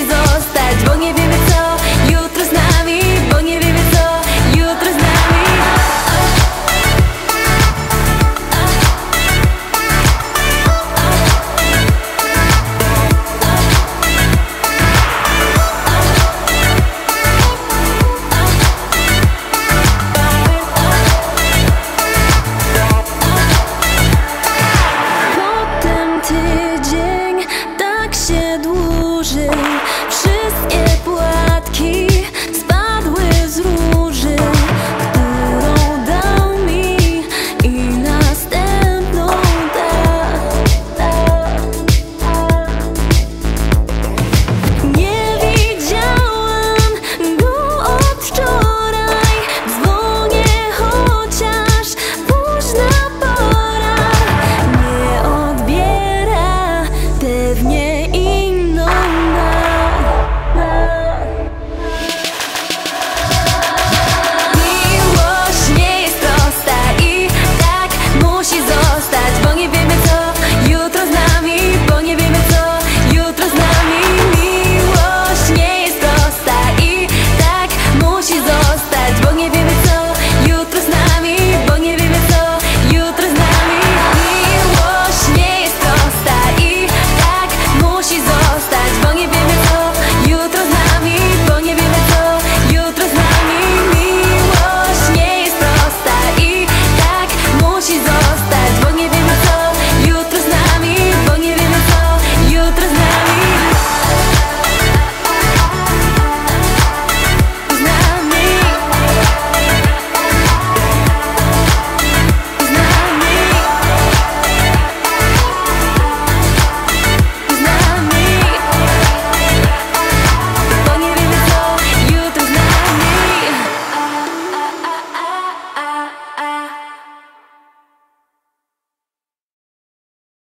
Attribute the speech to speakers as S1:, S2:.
S1: zostać, bo nie wiemy